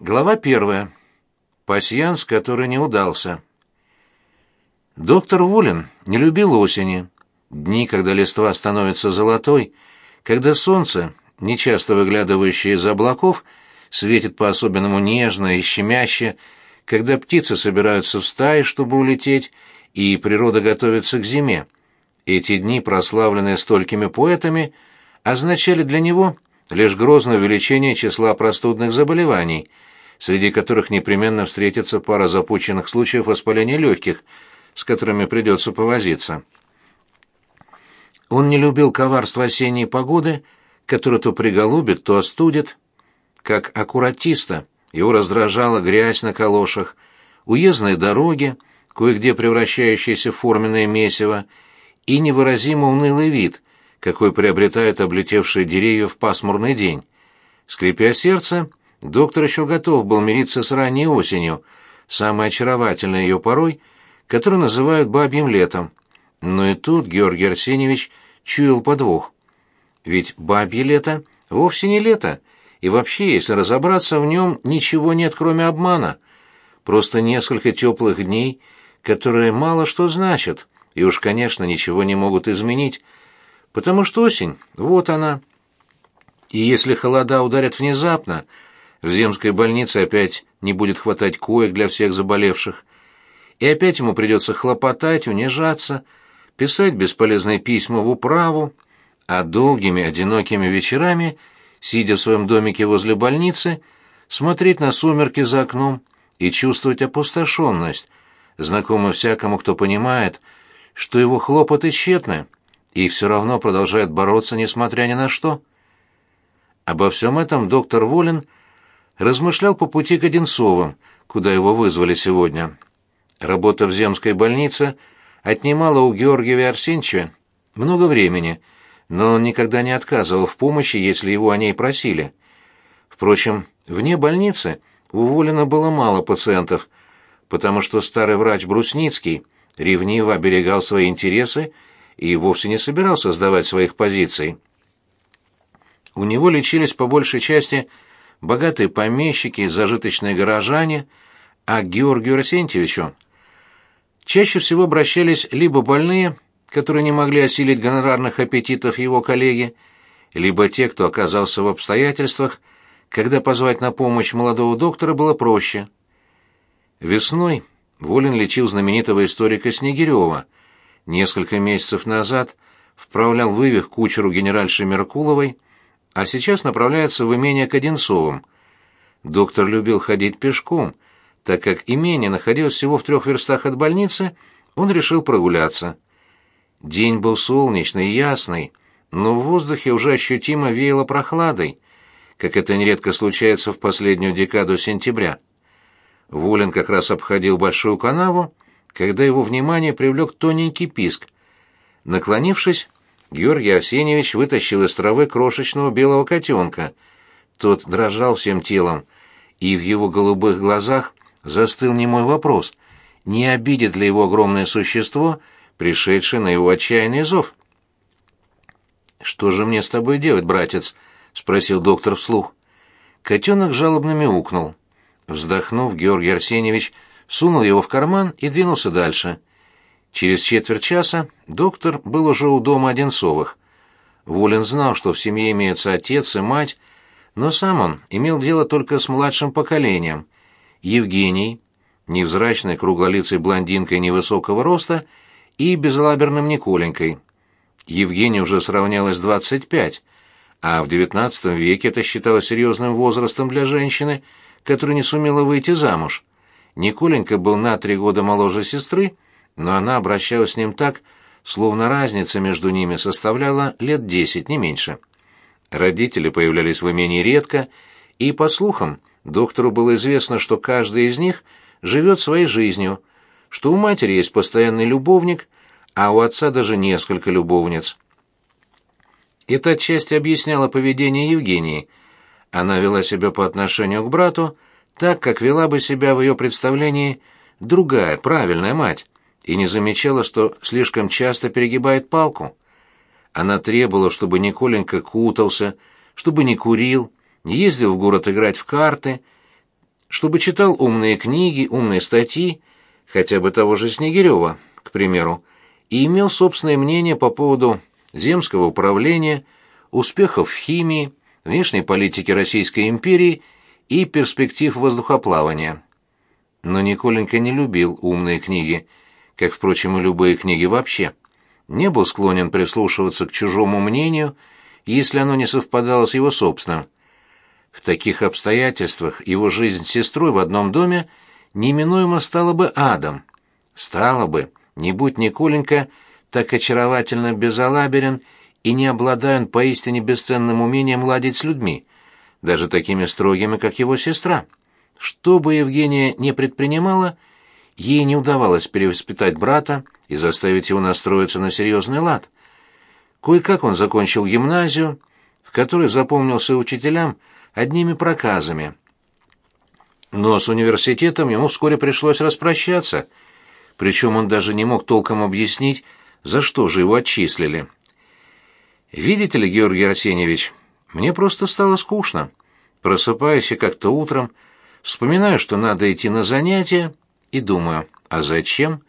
Глава первая. Пасьянс, который не удался. Доктор Волин не любил осени. Дни, когда листва становится золотой, когда солнце, нечасто выглядывающее из облаков, светит по-особенному нежно и щемяще, когда птицы собираются в стаи, чтобы улететь, и природа готовится к зиме. Эти дни, прославленные столькими поэтами, означали для него лишь грозное увеличение числа простудных заболеваний – среди которых непременно встретится пара запущенных случаев воспаления легких, с которыми придется повозиться. Он не любил коварства осенней погоды, которая то приголубит, то остудит. Как аккуратиста его раздражала грязь на калошах, уездные дороги, кое-где превращающиеся в форменное месиво, и невыразимо унылый вид, какой приобретают облетевшие деревья в пасмурный день. Скрипя сердце, Доктор еще готов был мириться с ранней осенью, самой очаровательной ее порой, которую называют бабьим летом. Но и тут Георгий Арсеньевич чуял подвох. Ведь бабье лето вовсе не лето, и вообще, если разобраться в нем, ничего нет, кроме обмана. Просто несколько теплых дней, которые мало что значат, и уж, конечно, ничего не могут изменить, потому что осень, вот она. И если холода ударят внезапно, в земской больнице опять не будет хватать коек для всех заболевших. И опять ему придется хлопотать, унижаться, писать бесполезные письма в управу, а долгими одинокими вечерами, сидя в своем домике возле больницы, смотреть на сумерки за окном и чувствовать опустошенность, знакомую всякому, кто понимает, что его хлопоты тщетны, и все равно продолжает бороться, несмотря ни на что. Обо всем этом доктор Волин – размышлял по пути к Одинцовым, куда его вызвали сегодня. Работа в земской больнице отнимала у Георгия Арсеньевича много времени, но он никогда не отказывал в помощи, если его о ней просили. Впрочем, вне больницы уволено было мало пациентов, потому что старый врач Брусницкий ревниво оберегал свои интересы вовсе не собирался сдавать своих позиций. У него лечились по большей части богатые помещики, зажиточные горожане, а к Георгию Арсентьевичу чаще всего обращались либо больные, которые не могли осилить гонорарных аппетитов его коллеги, либо те, кто оказался в обстоятельствах, когда позвать на помощь молодого доктора было проще. Весной Волин лечил знаменитого историка Снегирева. Несколько месяцев назад вправлял вывих кучеру генеральши Меркуловой, а сейчас направляется в имение к Одинцовым. Доктор любил ходить пешком, так как имение находилось всего в трех верстах от больницы, он решил прогуляться. День был солнечный и ясный, но в воздухе уже ощутимо веяло прохладой, как это нередко случается в последнюю декаду сентября. Волин как раз обходил большую канаву, когда его внимание привлек тоненький писк. Наклонившись, Георгий Арсеньевич вытащил из травы крошечного белого котенка. Тот дрожал всем телом, и в его голубых глазах застыл немой вопрос, не обидит ли его огромное существо, пришедшее на его отчаянный зов. «Что же мне с тобой делать, братец?» — спросил доктор вслух. Котенок жалобно мяукнул. Вздохнув, Георгий Арсеньевич сунул его в карман и двинулся дальше — Через четверть часа доктор был уже у дома Одинцовых. Волин знал, что в семье имеются отец и мать, но сам он имел дело только с младшим поколением. Евгений, невзрачной круглолицей блондинкой невысокого роста и безлаберным Николенькой. Евгений уже сравнялось 25, а в XIX веке это считалось серьезным возрастом для женщины, которая не сумела выйти замуж. Николенька был на три года моложе сестры, но она обращалась с ним так, словно разница между ними составляла лет десять, не меньше. Родители появлялись в имении редко, и, по слухам, доктору было известно, что каждый из них живет своей жизнью, что у матери есть постоянный любовник, а у отца даже несколько любовниц. Это отчасти объясняло поведение Евгении. Она вела себя по отношению к брату так, как вела бы себя в ее представлении другая, правильная мать и не замечала, что слишком часто перегибает палку. Она требовала, чтобы Николенька кутался, чтобы не курил, не ездил в город играть в карты, чтобы читал умные книги, умные статьи, хотя бы того же Снегирева, к примеру, и имел собственное мнение по поводу земского управления, успехов в химии, внешней политики Российской империи и перспектив воздухоплавания. Но Николенька не любил умные книги, как, впрочем, и любые книги вообще. Не был склонен прислушиваться к чужому мнению, если оно не совпадало с его собственным. В таких обстоятельствах его жизнь с сестрой в одном доме неминуемо стала бы адом. Стала бы, не будь Николенька так очаровательно безалаберен и не обладая он поистине бесценным умением ладить с людьми, даже такими строгими, как его сестра. Что бы Евгения не предпринимала, ей не удавалось перевоспитать брата и заставить его настроиться на серьезный лад. Кое-как он закончил гимназию, в которой запомнился учителям одними проказами. Но с университетом ему вскоре пришлось распрощаться, причем он даже не мог толком объяснить, за что же его отчислили. «Видите ли, Георгий Арсеньевич, мне просто стало скучно. Просыпаюсь и как-то утром, вспоминаю, что надо идти на занятия, и думаю, а зачем?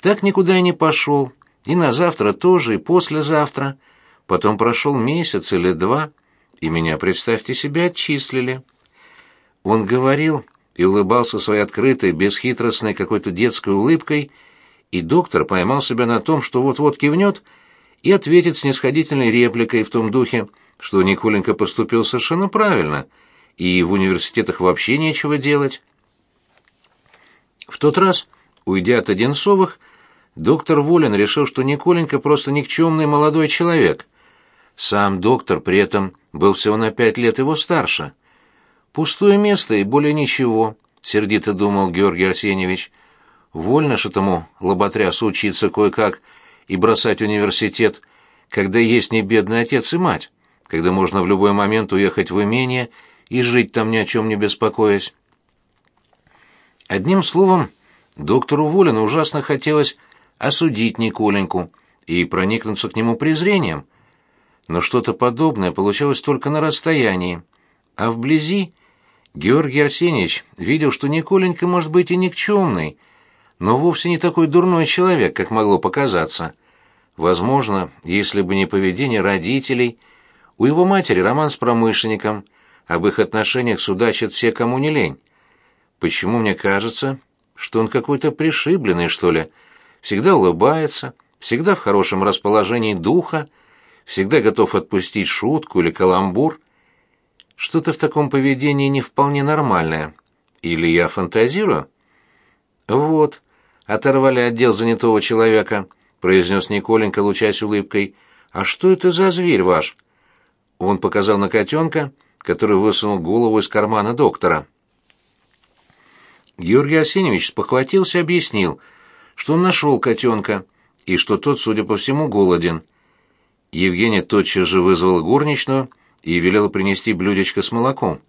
Так никуда и не пошел, и на завтра тоже, и послезавтра. Потом прошел месяц или два, и меня, представьте себе, отчислили. Он говорил и улыбался своей открытой, бесхитростной какой-то детской улыбкой, и доктор поймал себя на том, что вот-вот кивнет и ответит снисходительной репликой в том духе, что Николенко поступил совершенно правильно, и в университетах вообще нечего делать. В тот раз, уйдя от Одинцовых, доктор Волин решил, что Николенко просто никчемный молодой человек. Сам доктор при этом был всего на пять лет его старше. «Пустое место и более ничего», — сердито думал Георгий Арсеньевич. «Вольно ж этому лоботрясу учиться кое-как и бросать университет, когда есть не бедный отец и мать, когда можно в любой момент уехать в имение и жить там ни о чем не беспокоясь». Одним словом, доктору Волину ужасно хотелось осудить Николеньку и проникнуться к нему презрением, но что-то подобное получалось только на расстоянии, а вблизи Георгий Арсеньевич видел, что Николенька может быть и никчемный, но вовсе не такой дурной человек, как могло показаться. Возможно, если бы не поведение родителей, у его матери роман с промышленником, об их отношениях судачат все, кому не лень. Почему мне кажется, что он какой-то пришибленный, что ли? Всегда улыбается, всегда в хорошем расположении духа, всегда готов отпустить шутку или каламбур. Что-то в таком поведении не вполне нормальное. Или я фантазирую? Вот, оторвали отдел занятого человека, произнес Николенька, лучась улыбкой. А что это за зверь ваш? Он показал на котенка, который высунул голову из кармана доктора. Георгий Арсеньевич спохватился и объяснил, что он нашел котенка, и что тот, судя по всему, голоден. Евгения тотчас же вызвала горничную и велела принести блюдечко с молоком.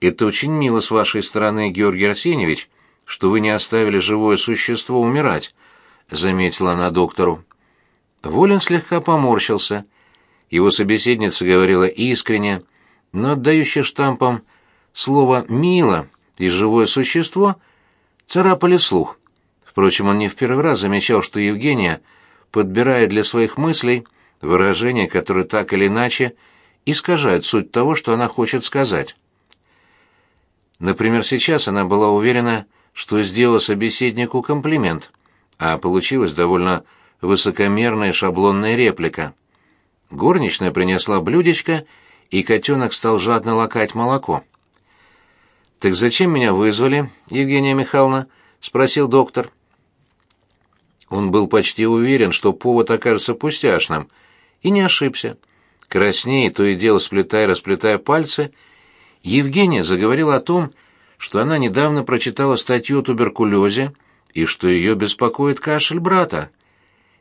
«Это очень мило с вашей стороны, Георгий Арсеньевич, что вы не оставили живое существо умирать», — заметила она доктору. Волин слегка поморщился. Его собеседница говорила искренне, но отдающая штампом слово «мило» и живое существо царапали слух. Впрочем, он не в первый раз замечал, что Евгения подбирает для своих мыслей выражения, которые так или иначе искажают суть того, что она хочет сказать. Например, сейчас она была уверена, что сделала собеседнику комплимент, а получилась довольно высокомерная шаблонная реплика. Горничная принесла блюдечко, и котенок стал жадно лакать молоко. «Так зачем меня вызвали, Евгения Михайловна?» — спросил доктор. Он был почти уверен, что повод окажется пустяшным, и не ошибся. Краснее, то и дело сплетая расплетая пальцы, Евгения заговорила о том, что она недавно прочитала статью о туберкулезе и что ее беспокоит кашель брата.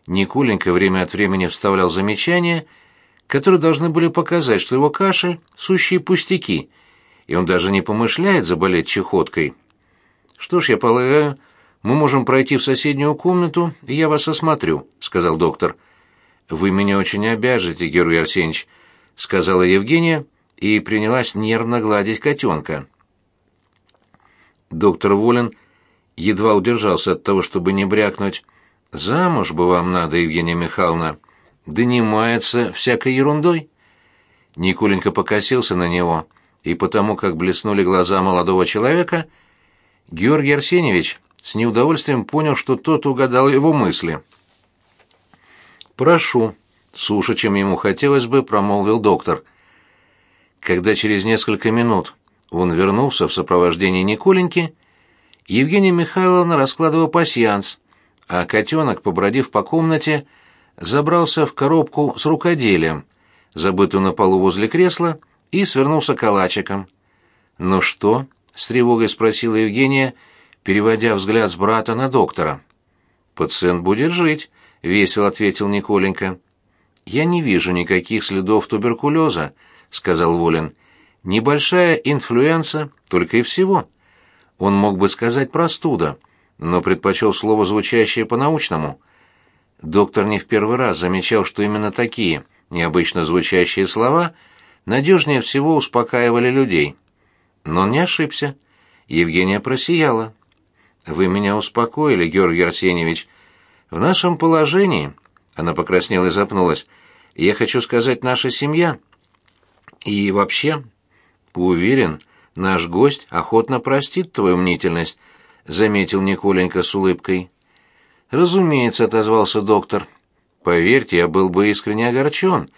Никуленька время от времени вставлял замечания, которые должны были показать, что его кашель — сущие пустяки — и он даже не помышляет заболеть чехоткой. Что ж, я полагаю, мы можем пройти в соседнюю комнату, и я вас осмотрю, сказал доктор. Вы меня очень обяжете, Георгий Арсеньевич, сказала Евгения и принялась нервно гладить котенка. Доктор Волин едва удержался от того, чтобы не брякнуть. «Замуж бы вам надо, Евгения Михайловна. Донимается всякой ерундой». Николенька покосился на него, и потому, как блеснули глаза молодого человека, Георгий Арсеньевич с неудовольствием понял, что тот угадал его мысли. «Прошу», — суше, чем ему хотелось бы, промолвил доктор. Когда через несколько минут он вернулся в сопровождении Николеньки, Евгения Михайловна раскладывала пасьянс, а котенок, побродив по комнате, забрался в коробку с рукоделием, забытую на полу возле кресла, и свернулся калачиком. «Ну что?» — с тревогой спросила Евгения, переводя взгляд с брата на доктора. «Пациент будет жить», — весело ответил Николенька. «Я не вижу никаких следов туберкулеза», — сказал Волин. «Небольшая инфлюенса, только и всего». Он мог бы сказать простуда, но предпочел слово, звучащее по-научному. Доктор не в первый раз замечал, что именно такие, необычно звучащие слова, надежнее всего успокаивали людей. Но он не ошибся. Евгения просияла. «Вы меня успокоили, Георгий Арсеньевич. В нашем положении...» Она покраснела и запнулась. «Я хочу сказать, наша семья...» «И вообще...» «Уверен, Наш гость охотно простит твою мнительность, заметил Николенька с улыбкой. Разумеется, отозвался доктор. Поверьте, я был бы искренне огорчен,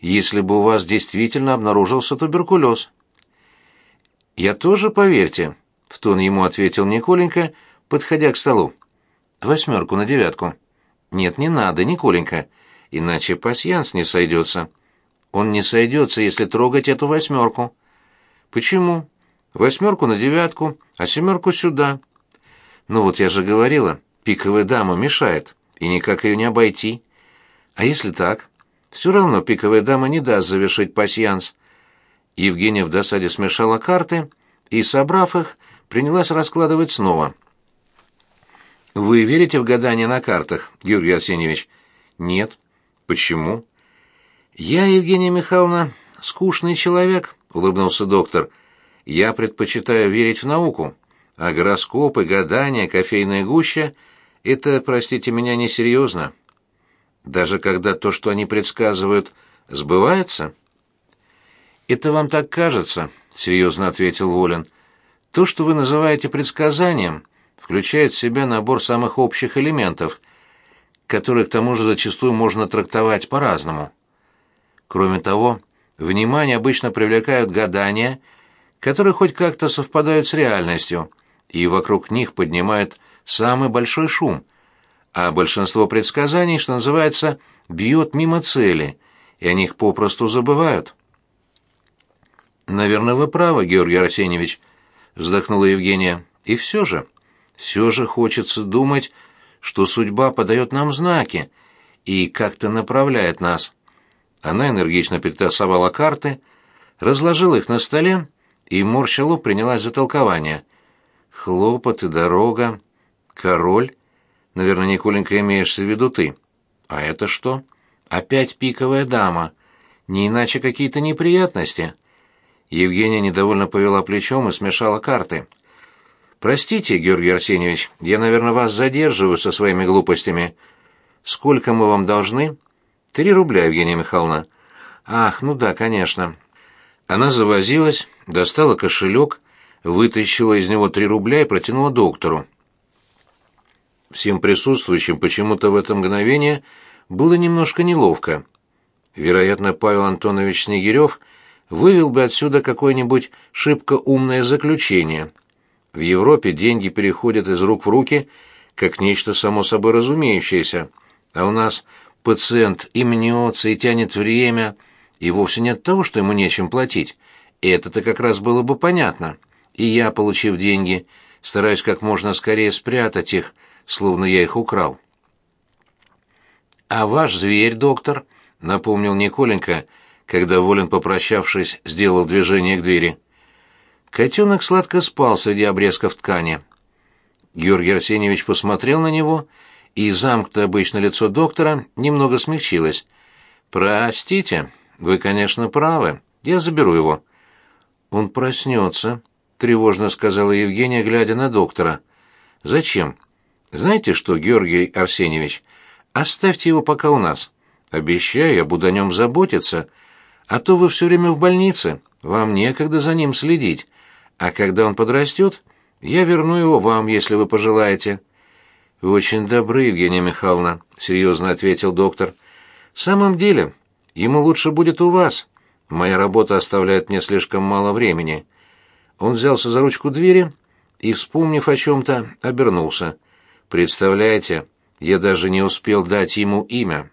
если бы у вас действительно обнаружился туберкулез. Я тоже, поверьте, в тон ему ответил Николенька, подходя к столу. Восьмерку на девятку. Нет, не надо, Николенька, иначе пасьянс не сойдется. Он не сойдется, если трогать эту восьмерку. Почему? Восьмерку на девятку, а семерку сюда. Ну вот я же говорила, пиковая дама мешает, и никак ее не обойти. А если так? Все равно пиковая дама не даст завершить пасьянс. Евгения в досаде смешала карты и, собрав их, принялась раскладывать снова. «Вы верите в гадания на картах, Георгий Арсеньевич?» «Нет». «Почему?» «Я, Евгения Михайловна, скучный человек», — улыбнулся доктор, — я предпочитаю верить в науку, а гороскопы, гадания, кофейная гуща — это, простите меня, несерьезно. Даже когда то, что они предсказывают, сбывается? «Это вам так кажется», — серьезно ответил Волин. «То, что вы называете предсказанием, включает в себя набор самых общих элементов, которые к тому же зачастую можно трактовать по-разному. Кроме того, внимание обычно привлекают гадания — которые хоть как-то совпадают с реальностью, и вокруг них поднимают самый большой шум, а большинство предсказаний, что называется, бьет мимо цели, и о них попросту забывают. «Наверное, вы правы, Георгий Арсеньевич», — вздохнула Евгения. «И все же, все же хочется думать, что судьба подает нам знаки и как-то направляет нас». Она энергично перетасовала карты, разложила их на столе и морща лоб принялась за толкование. Хлопоты, дорога, король. Наверное, Николенька, имеешься в виду ты. А это что? Опять пиковая дама. Не иначе какие-то неприятности. Евгения недовольно повела плечом и смешала карты. «Простите, Георгий Арсеньевич, я, наверное, вас задерживаю со своими глупостями. Сколько мы вам должны?» «Три рубля, Евгения Михайловна». «Ах, ну да, конечно. Она завозилась, достала кошелек, вытащила из него три рубля и протянула доктору. Всем присутствующим почему-то в это мгновение было немножко неловко. Вероятно, Павел Антонович Снегирев вывел бы отсюда какое-нибудь шибко умное заключение. В Европе деньги переходят из рук в руки, как нечто само собой разумеющееся, а у нас пациент и мнется, и тянет время — и вовсе не от того, что ему нечем платить. Это-то как раз было бы понятно. И я, получив деньги, стараюсь как можно скорее спрятать их, словно я их украл. «А ваш зверь, доктор?» — напомнил Николенька, когда Волин, попрощавшись, сделал движение к двери. Котенок сладко спал среди обрезков ткани. Георгий Арсеньевич посмотрел на него, и замкнутое обычно лицо доктора немного смягчилось. «Простите», «Вы, конечно, правы. Я заберу его». «Он проснется», — тревожно сказала Евгения, глядя на доктора. Зачем? Знаете что, Георгий Арсеньевич, оставьте его пока у нас. Обещаю, я буду о нем заботиться, а то вы все время в больнице, вам некогда за ним следить. А когда он подрастет, я верну его вам, если вы пожелаете. Вы очень добры, Евгения Михайловна, серьезно ответил доктор. В самом деле, ему лучше будет у вас. Моя работа оставляет мне слишком мало времени. Он взялся за ручку двери и, вспомнив о чем-то, обернулся. Представляете, я даже не успел дать ему имя.